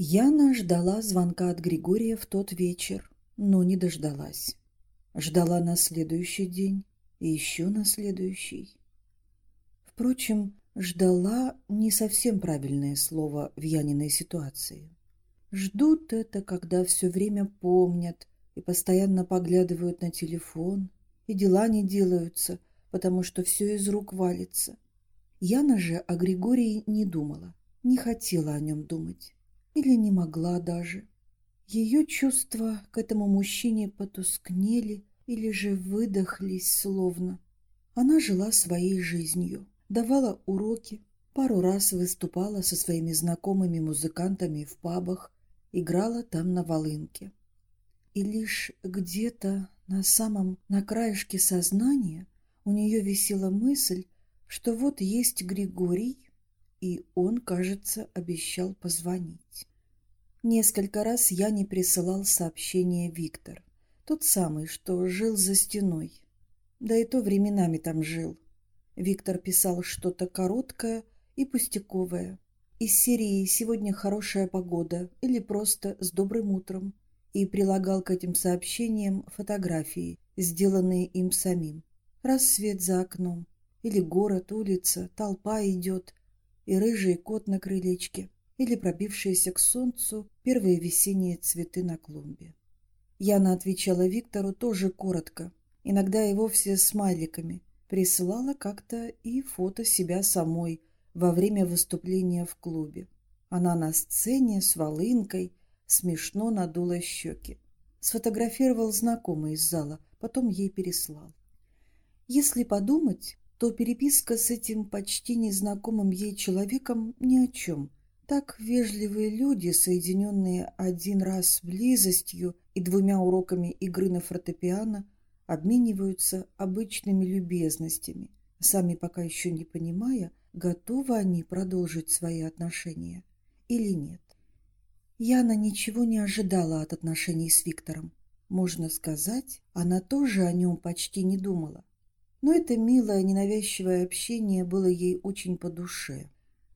Яна ждала звонка от Григория в тот вечер, но не дождалась. Ждала на следующий день и еще на следующий. Впрочем, ждала не совсем правильное слово в Яниной ситуации. Ждут это, когда все время помнят и постоянно поглядывают на телефон, и дела не делаются, потому что все из рук валится. Яна же о Григории не думала, не хотела о нем думать. Или не могла даже. Ее чувства к этому мужчине потускнели или же выдохлись словно. Она жила своей жизнью, давала уроки, пару раз выступала со своими знакомыми музыкантами в пабах, играла там на волынке. И лишь где-то на самом, на краешке сознания у нее висела мысль, что вот есть Григорий, и он, кажется, обещал позвонить. Несколько раз я не присылал сообщение Виктор, тот самый, что жил за стеной. Да и то временами там жил. Виктор писал что-то короткое и пустяковое. Из серии «Сегодня хорошая погода» или просто «С добрым утром» и прилагал к этим сообщениям фотографии, сделанные им самим. Рассвет за окном, или город, улица, толпа идет, и рыжий кот на крылечке, или пробившиеся к солнцу первые весенние цветы на клумбе. Яна отвечала Виктору тоже коротко, иногда и вовсе смайликами, присылала как-то и фото себя самой во время выступления в клубе. Она на сцене с волынкой, смешно надула щеки. Сфотографировал знакомый из зала, потом ей переслал. Если подумать, то переписка с этим почти незнакомым ей человеком ни о чем. Так вежливые люди, соединенные один раз близостью и двумя уроками игры на фортепиано, обмениваются обычными любезностями, сами пока еще не понимая, готовы они продолжить свои отношения или нет. Яна ничего не ожидала от отношений с Виктором. Можно сказать, она тоже о нем почти не думала. Но это милое, ненавязчивое общение было ей очень по душе.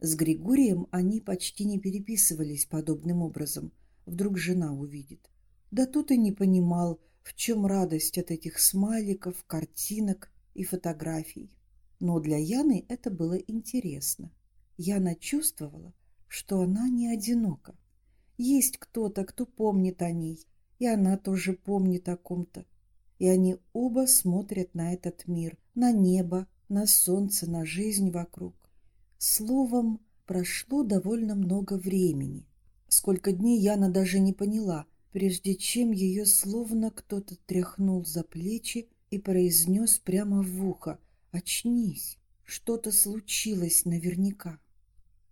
С Григорием они почти не переписывались подобным образом. Вдруг жена увидит. Да тут и не понимал, в чем радость от этих смайликов, картинок и фотографий. Но для Яны это было интересно. Яна чувствовала, что она не одинока. Есть кто-то, кто помнит о ней, и она тоже помнит о ком-то и они оба смотрят на этот мир, на небо, на солнце, на жизнь вокруг. Словом, прошло довольно много времени. Сколько дней Яна даже не поняла, прежде чем ее словно кто-то тряхнул за плечи и произнес прямо в ухо «Очнись, что-то случилось наверняка».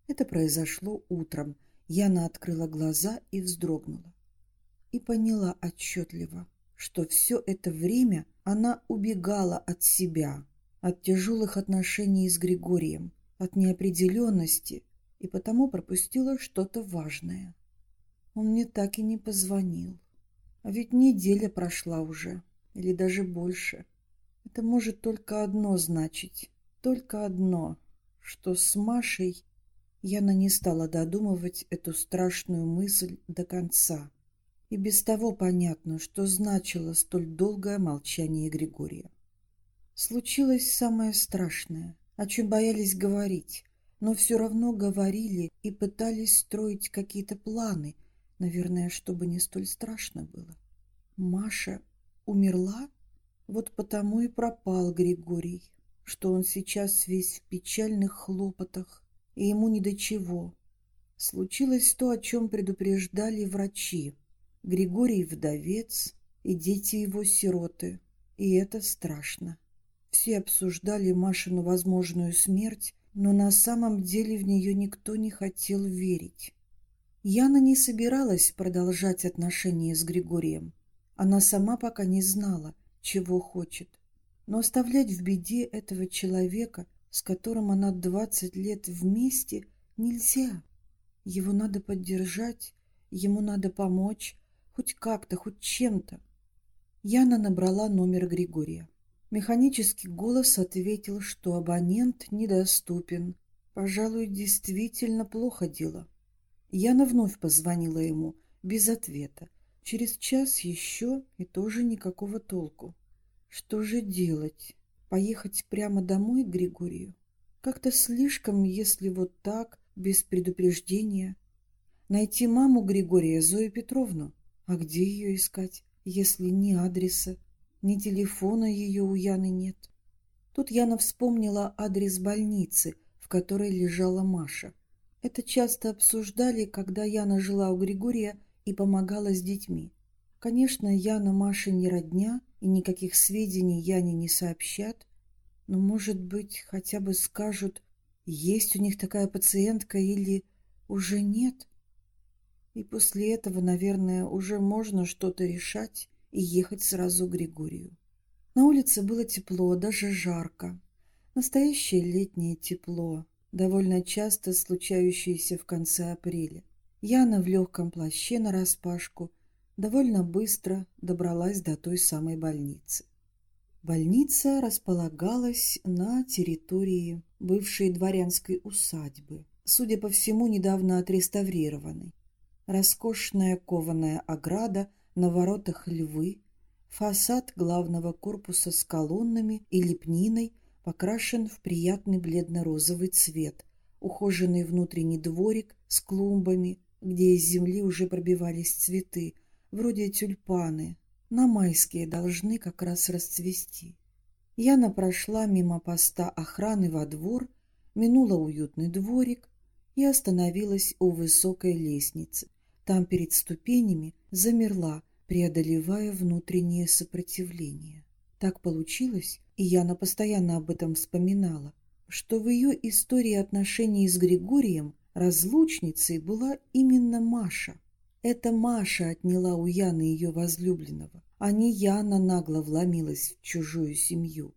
Это произошло утром. Яна открыла глаза и вздрогнула. И поняла отчетливо – что все это время она убегала от себя, от тяжелых отношений с Григорием, от неопределенности и потому пропустила что-то важное. Он мне так и не позвонил. А ведь неделя прошла уже, или даже больше. Это может только одно значить, только одно, что с Машей Яна не стала додумывать эту страшную мысль до конца. И без того понятно, что значило столь долгое молчание Григория. Случилось самое страшное, о чем боялись говорить, но все равно говорили и пытались строить какие-то планы, наверное, чтобы не столь страшно было. Маша умерла? Вот потому и пропал Григорий, что он сейчас весь в печальных хлопотах, и ему ни до чего. Случилось то, о чем предупреждали врачи. Григорий вдовец, и дети его сироты, и это страшно. Все обсуждали Машину возможную смерть, но на самом деле в нее никто не хотел верить. Яна не собиралась продолжать отношения с Григорием. Она сама пока не знала, чего хочет. Но оставлять в беде этого человека, с которым она двадцать лет вместе, нельзя. Его надо поддержать, ему надо помочь, Хоть как-то, хоть чем-то. Яна набрала номер Григория. Механический голос ответил, что абонент недоступен. Пожалуй, действительно плохо дело. Яна вновь позвонила ему, без ответа. Через час еще и тоже никакого толку. Что же делать? Поехать прямо домой к Григорию? Как-то слишком, если вот так, без предупреждения. Найти маму Григория, Зою Петровну. А где ее искать, если ни адреса, ни телефона ее у Яны нет? Тут Яна вспомнила адрес больницы, в которой лежала Маша. Это часто обсуждали, когда Яна жила у Григория и помогала с детьми. Конечно, Яна Маше не родня, и никаких сведений Яне не сообщат, но, может быть, хотя бы скажут, есть у них такая пациентка или уже нет. И после этого, наверное, уже можно что-то решать и ехать сразу к Григорию. На улице было тепло, даже жарко. Настоящее летнее тепло, довольно часто случающееся в конце апреля. Яна в легком плаще нараспашку довольно быстро добралась до той самой больницы. Больница располагалась на территории бывшей дворянской усадьбы, судя по всему, недавно отреставрированной. Роскошная кованая ограда, на воротах львы, фасад главного корпуса с колоннами и лепниной покрашен в приятный бледно-розовый цвет, ухоженный внутренний дворик с клумбами, где из земли уже пробивались цветы, вроде тюльпаны, на майские должны как раз расцвести. Яна прошла мимо поста охраны во двор, минула уютный дворик и остановилась у высокой лестницы. Там перед ступенями замерла, преодолевая внутреннее сопротивление. Так получилось, и Яна постоянно об этом вспоминала, что в ее истории отношений с Григорием разлучницей была именно Маша. Это Маша отняла у Яны ее возлюбленного, а не Яна нагло вломилась в чужую семью.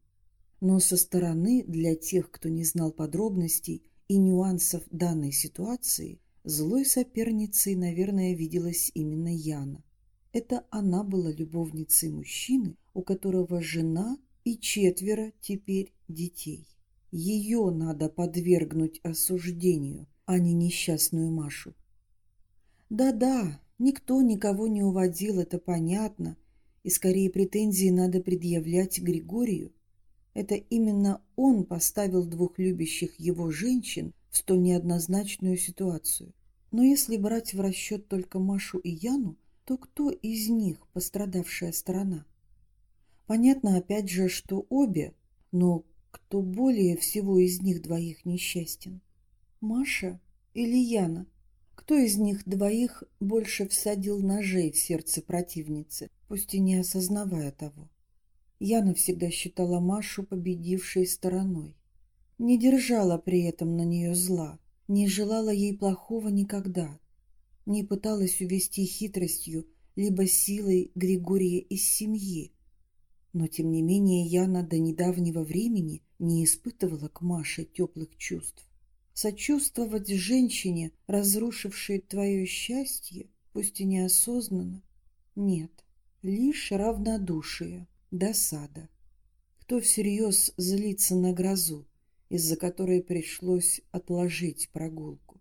Но со стороны, для тех, кто не знал подробностей и нюансов данной ситуации, злой соперницей, наверное, виделась именно Яна. Это она была любовницей мужчины, у которого жена и четверо теперь детей. Ее надо подвергнуть осуждению, а не несчастную Машу. Да-да, никто никого не уводил, это понятно, и скорее претензии надо предъявлять Григорию. Это именно он поставил двух любящих его женщин в столь неоднозначную ситуацию. Но если брать в расчет только Машу и Яну, то кто из них пострадавшая сторона? Понятно опять же, что обе, но кто более всего из них двоих несчастен? Маша или Яна? Кто из них двоих больше всадил ножей в сердце противницы, пусть и не осознавая того? Яна всегда считала Машу победившей стороной. Не держала при этом на нее зла, не желала ей плохого никогда, не пыталась увести хитростью либо силой Григория из семьи. Но, тем не менее, Яна до недавнего времени не испытывала к Маше теплых чувств. Сочувствовать женщине, разрушившей твое счастье, пусть и неосознанно, нет, лишь равнодушие, досада. Кто всерьез злится на грозу, из-за которой пришлось отложить прогулку?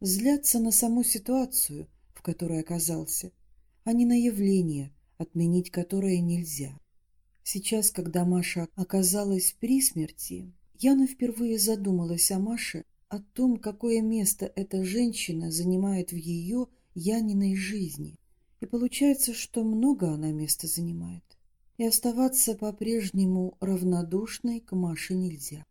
Злятся на саму ситуацию, в которой оказался, а не на явление, отменить которое нельзя. Сейчас, когда Маша оказалась при смерти, Яна впервые задумалась о Маше о том, какое место эта женщина занимает в ее, Яниной жизни. И получается, что много она места занимает. И оставаться по-прежнему равнодушной к Маше нельзя.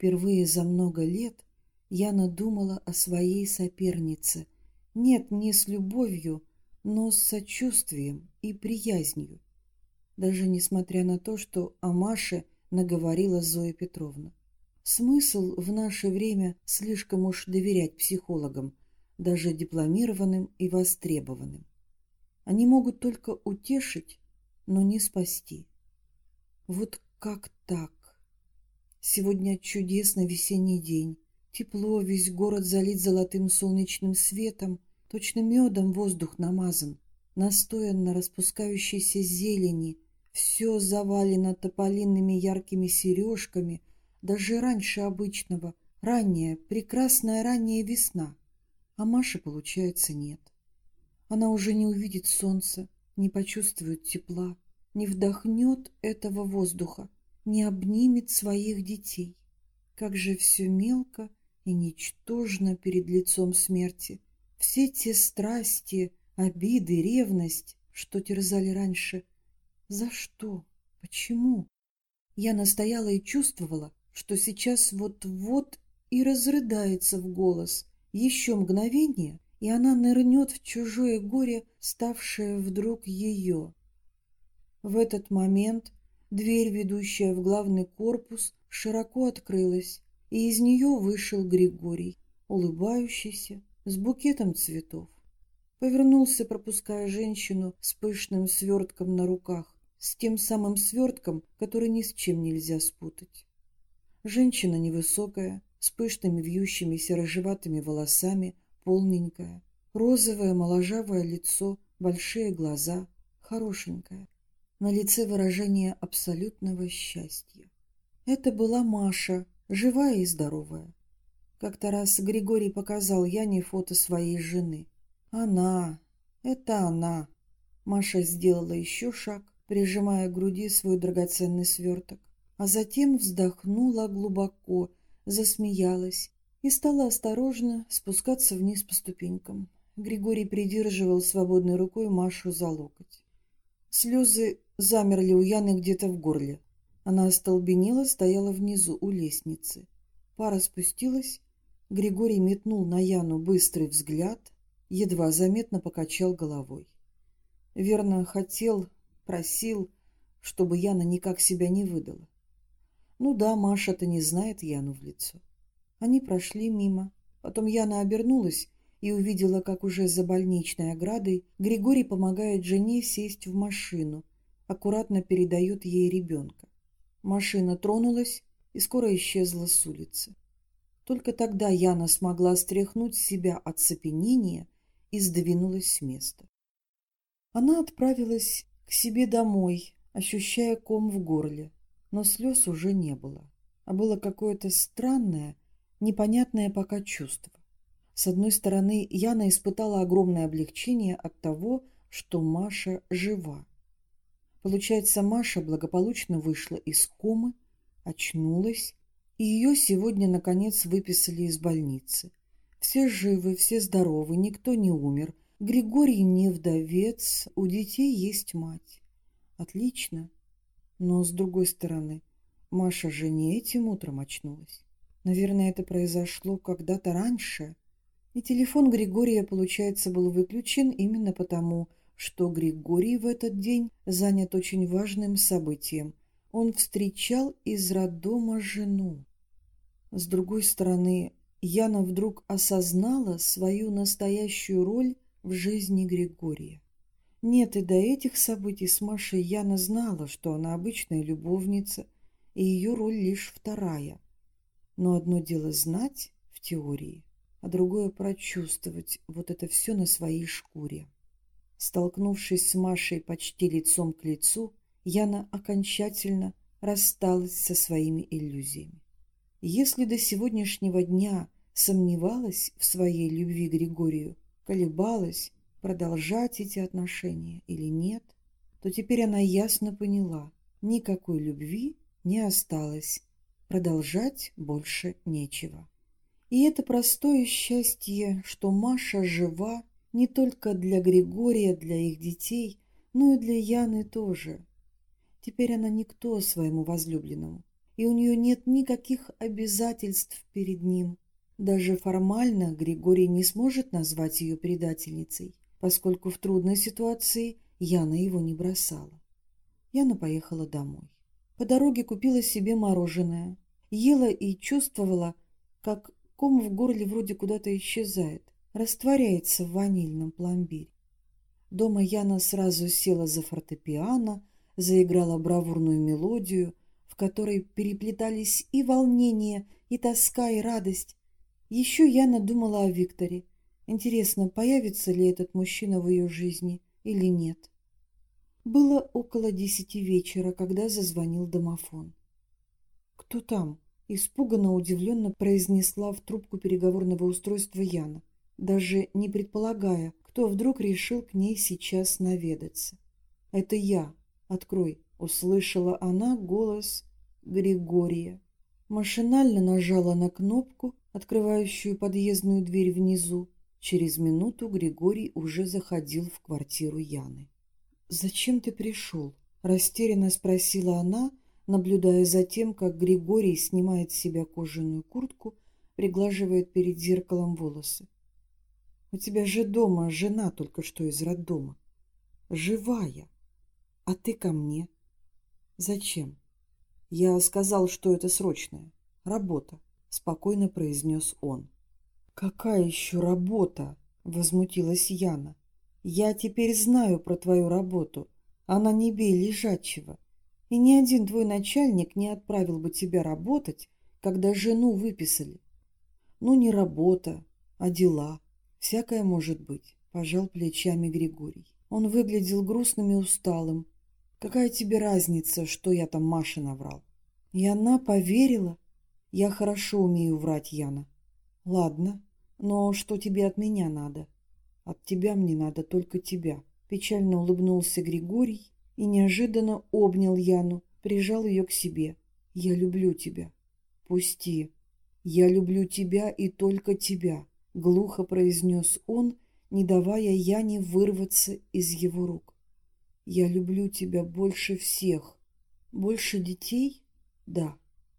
Впервые за много лет Яна думала о своей сопернице. Нет, не с любовью, но с сочувствием и приязнью. Даже несмотря на то, что о Маше наговорила Зоя Петровна. Смысл в наше время слишком уж доверять психологам, даже дипломированным и востребованным. Они могут только утешить, но не спасти. Вот как так? Сегодня чудесный весенний день. Тепло, весь город залит золотым солнечным светом, точно медом воздух намазан, настоян на распускающейся зелени, все завалено тополинными яркими сережками, даже раньше обычного, ранняя, прекрасная ранняя весна. а Маши, получается, нет. Она уже не увидит солнца, не почувствует тепла, не вдохнет этого воздуха, не обнимет своих детей. Как же все мелко и ничтожно перед лицом смерти. Все те страсти, обиды, ревность, что терзали раньше. За что? Почему? Я настояла и чувствовала, что сейчас вот-вот и разрыдается в голос. Еще мгновение, и она нырнет в чужое горе, ставшее вдруг ее. В этот момент дверь, ведущая в главный корпус, широко открылась, и из нее вышел Григорий, улыбающийся, с букетом цветов. Повернулся, пропуская женщину с пышным свертком на руках, с тем самым свертком, который ни с чем нельзя спутать. Женщина невысокая, с пышными вьющимися рыжеватыми волосами, полненькая, розовое моложавое лицо, большие глаза, хорошенькая. На лице выражение абсолютного счастья. Это была Маша, живая и здоровая. Как-то раз Григорий показал Яне фото своей жены. Она, это она. Маша сделала еще шаг, прижимая к груди свой драгоценный сверток, а затем вздохнула глубоко, засмеялась и стала осторожно спускаться вниз по ступенькам. Григорий придерживал свободной рукой Машу за локоть. Слезы замерли у Яны где-то в горле. Она остолбенела, стояла внизу у лестницы. Пара спустилась. Григорий метнул на Яну быстрый взгляд, едва заметно покачал головой. Верно, хотел просил, чтобы Яна никак себя не выдала. Ну да, Маша-то не знает Яну в лицо. Они прошли мимо. Потом Яна обернулась и увидела, как уже за больничной оградой Григорий помогает жене сесть в машину, аккуратно передает ей ребенка. Машина тронулась и скоро исчезла с улицы. Только тогда Яна смогла стряхнуть себя оцепенение и сдвинулась с места. Она отправилась к себе домой, ощущая ком в горле, но слез уже не было, а было какое-то странное, непонятное пока чувство. С одной стороны, Яна испытала огромное облегчение от того, что Маша жива. Получается, Маша благополучно вышла из комы, очнулась, и ее сегодня, наконец, выписали из больницы. Все живы, все здоровы, никто не умер, Григорий не вдовец, у детей есть мать. Отлично. Но, с другой стороны, Маша же не этим утром очнулась. Наверное, это произошло когда-то раньше. И телефон Григория, получается, был выключен именно потому, что Григорий в этот день занят очень важным событием. Он встречал из роддома жену. С другой стороны, Яна вдруг осознала свою настоящую роль в жизни Григория. Нет, и до этих событий с Машей Яна знала, что она обычная любовница, и ее роль лишь вторая. Но одно дело знать в теории, а другое прочувствовать вот это все на своей шкуре. Столкнувшись с Машей почти лицом к лицу, Яна окончательно рассталась со своими иллюзиями. Если до сегодняшнего дня сомневалась в своей любви к Григорию, колебалась, продолжать эти отношения или нет, то теперь она ясно поняла, никакой любви не осталось, продолжать больше нечего. И это простое счастье, что Маша жива не только для Григория, для их детей, но и для Яны тоже. Теперь она никто своему возлюбленному, и у нее нет никаких обязательств перед ним, даже формально Григорий не сможет назвать ее предательницей, поскольку в трудной ситуации Яна его не бросала. Яна поехала домой. По дороге купила себе мороженое, ела и чувствовала, как ком в горле вроде куда-то исчезает, растворяется в ванильном пломбире. Дома Яна сразу села за фортепиано, заиграла бравурную мелодию, в которой переплетались и волнение, и тоска, и радость, еще Яна думала о Викторе. Интересно, появится ли этот мужчина в ее жизни или нет. Было около десяти вечера, когда зазвонил домофон. «Кто там?» – испуганно, удивленно произнесла в трубку переговорного устройства Яна. даже не предполагая, кто вдруг решил к ней сейчас наведаться. «Это я. Открой», — услышала она голос Григория. Машинально нажала на кнопку, открывающую подъездную дверь внизу. Через минуту Григорий уже заходил в квартиру Яны. «Зачем ты пришел?» – растерянно спросила она, наблюдая за тем, как Григорий снимает с себя кожаную куртку, приглаживает перед зеркалом волосы. «У тебя же дома жена только что из роддома. Живая. А ты ко мне. Зачем?» «Я сказал, что это срочная. Работа», – спокойно произнес он. «Какая еще работа?» – возмутилась Яна. «Я теперь знаю про твою работу. Она не бей лежачего. И ни один твой начальник не отправил бы тебя работать, когда жену выписали. Ну, не работа, а дела. Всякое может быть», – пожал плечами Григорий. Он выглядел грустным и усталым. «Какая тебе разница, что я там Маше наврал?» И она поверила. Я хорошо умею врать, Яна. Ладно, но что тебе от меня надо? От тебя мне надо только тебя. Печально улыбнулся Григорий и неожиданно обнял Яну, прижал ее к себе. Я люблю тебя. Пусти. Я люблю тебя и только тебя, глухо произнес он, не давая Яне вырваться из его рук. Я люблю тебя больше всех. Больше детей? Да.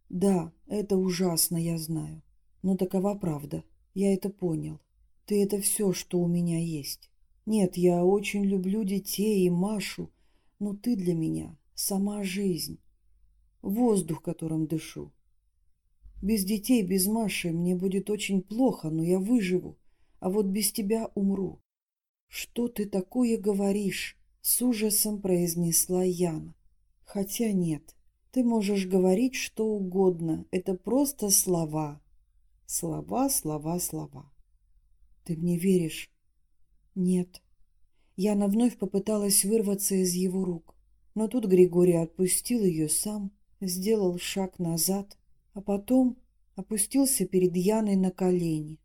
Да, это ужасно, я знаю. Но такова правда. Я это понял. Ты — это все, что у меня есть. Нет, я очень люблю детей и Машу, но ты для меня — сама жизнь. Воздух, которым дышу. Без детей, без Маши мне будет очень плохо, но я выживу. А вот без тебя умру. Что ты такое говоришь? С ужасом произнесла Яна. Хотя нет, ты можешь говорить что угодно. Это просто слова. Слова, слова, слова. Ты мне веришь? Нет. Яна вновь попыталась вырваться из его рук. Но тут Григорий отпустил ее сам, сделал шаг назад, а потом опустился перед Яной на колени.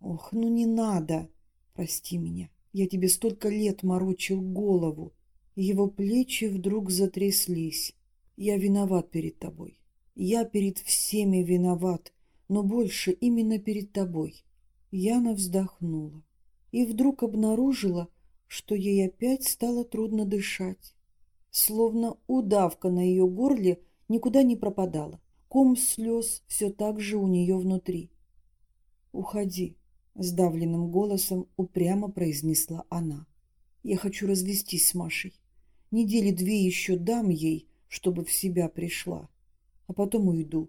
«Ох, ну не надо! Прости меня, я тебе столько лет морочил голову!» Его плечи вдруг затряслись. «Я виноват перед тобой. Я перед всеми виноват но больше именно перед тобой. Яна вздохнула и вдруг обнаружила, что ей опять стало трудно дышать. Словно удавка на ее горле никуда не пропадала. Ком слез все так же у нее внутри. «Уходи», — сдавленным голосом упрямо произнесла она. «Я хочу развестись с Машей. Недели две еще дам ей, чтобы в себя пришла, а потом уйду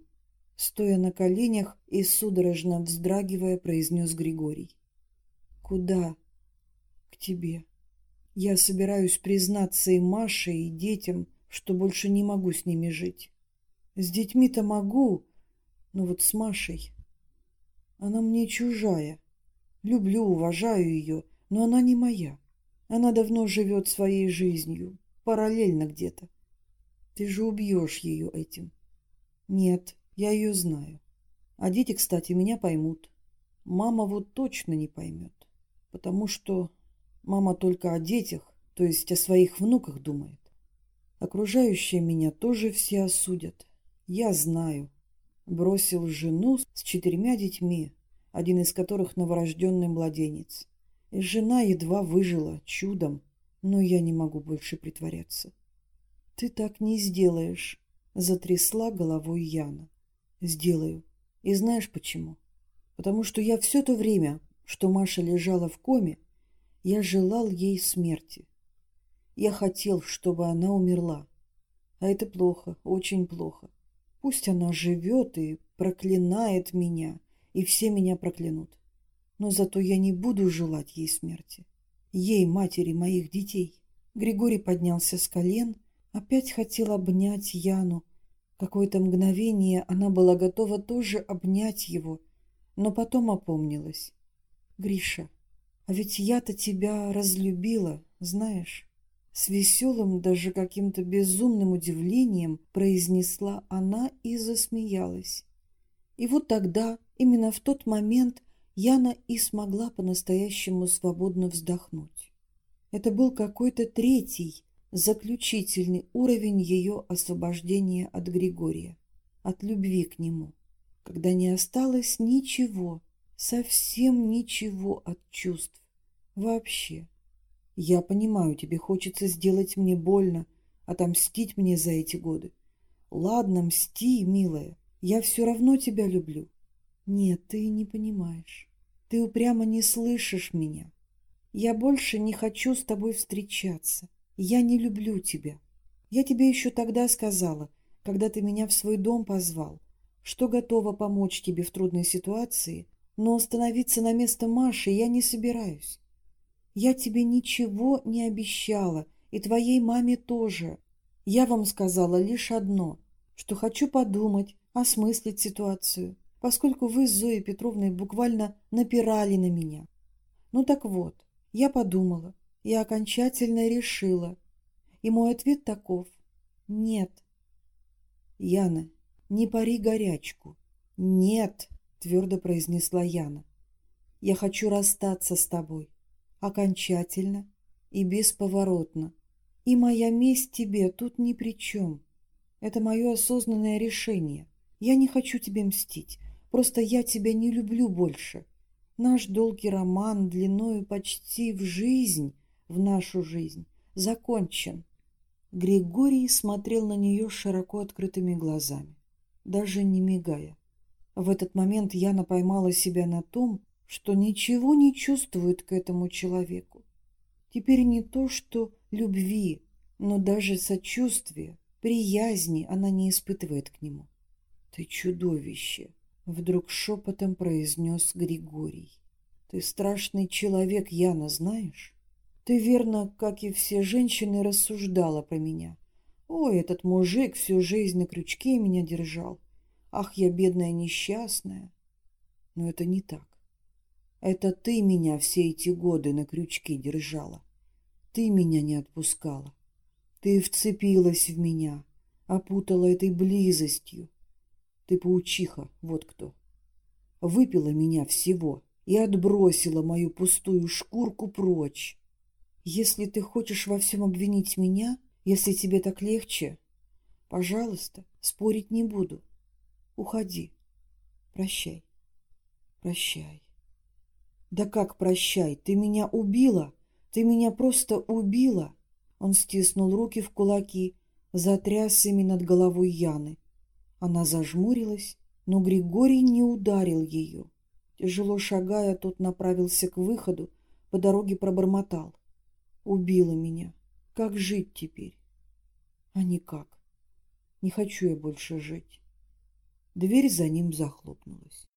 стоя на коленях и судорожно вздрагивая, произнес Григорий. «Куда?» «К тебе. Я собираюсь признаться и Маше, и детям, что больше не могу с ними жить. С детьми-то могу, но вот с Машей... Она мне чужая. Люблю, уважаю ее, но она не моя. Она давно живет своей жизнью, параллельно где-то. Ты же убьешь ее этим. Нет, я ее знаю. А дети, кстати, меня поймут. Мама вот точно не поймет. Потому что мама только о детях, то есть о своих внуках думает. Окружающие меня тоже все осудят. Я знаю. Бросил жену с четырьмя детьми, один из которых новорожденный младенец. И жена едва выжила, чудом, но я не могу больше притворяться. Ты так не сделаешь, затрясла головой Яна. Сделаю. И знаешь почему? Потому что я все то время, что Маша лежала в коме, я желал ей смерти. Я хотел, чтобы она умерла. А это плохо, очень плохо. Пусть она живет и проклинает меня, и все меня проклянут. Но зато я не буду желать ей смерти. Ей, матери моих детей. Григорий поднялся с колен, опять хотел обнять Яну, Какое-то мгновение она была готова тоже обнять его, но потом опомнилась. «Гриша, а ведь я-то тебя разлюбила, знаешь?» С веселым, даже каким-то безумным удивлением произнесла она и засмеялась. И вот тогда, именно в тот момент, Яна и смогла по-настоящему свободно вздохнуть. Это был какой-то третий, заключительный уровень ее освобождения от Григория, от любви к нему, когда не осталось ничего, совсем ничего от чувств, вообще. Я понимаю, тебе хочется сделать мне больно, отомстить мне за эти годы. Ладно, мсти, милая, я все равно тебя люблю. Нет, ты не понимаешь. Ты упрямо не слышишь меня. Я больше не хочу с тобой встречаться. Я не люблю тебя. Я тебе еще тогда сказала, когда ты меня в свой дом позвал, что готова помочь тебе в трудной ситуации, но становиться на место Маши я не собираюсь. Я тебе ничего не обещала, и твоей маме тоже. Я вам сказала лишь одно, что хочу подумать, осмыслить ситуацию, поскольку вы с Зоей Петровной буквально напирали на меня. Ну так вот, я подумала, я окончательно решила. И мой ответ таков – нет. Яна, не пари горячку. Нет, твердо произнесла Яна. Я хочу расстаться с тобой. Окончательно и бесповоротно. И моя месть тебе тут ни при чем. Это мое осознанное решение. Я не хочу тебе мстить. Просто я тебя не люблю больше. Наш долгий роман длиною почти в жизнь в нашу жизнь, закончен. Григорий смотрел на нее широко открытыми глазами, даже не мигая. В этот момент Яна поймала себя на том, что ничего не чувствует к этому человеку. Теперь не то, что любви, но даже сочувствия, приязни она не испытывает к нему. «Ты чудовище!» — вдруг шепотом произнес Григорий. «Ты страшный человек, Яна, знаешь? Ты верно, как и все женщины, рассуждала про меня. Ой, этот мужик всю жизнь на крючке меня держал. Ах, я бедная несчастная. Но это не так. Это ты меня все эти годы на крючке держала. Ты меня не отпускала. Ты вцепилась в меня, опутала этой близостью. Ты паучиха, вот кто. Выпила меня всего и отбросила мою пустую шкурку прочь. Если ты хочешь во всем обвинить меня, если тебе так легче, пожалуйста, спорить не буду. Уходи. Прощай. Прощай. Да как прощай? Ты меня убила. Ты меня просто убила. Он стиснул руки в кулаки, затряс ими над головой Яны. Она зажмурилась, но Григорий не ударил ее. Тяжело шагая, тот направился к выходу, по дороге пробормотал. Убила меня. Как жить теперь? А никак. Не хочу я больше жить. Дверь за ним захлопнулась.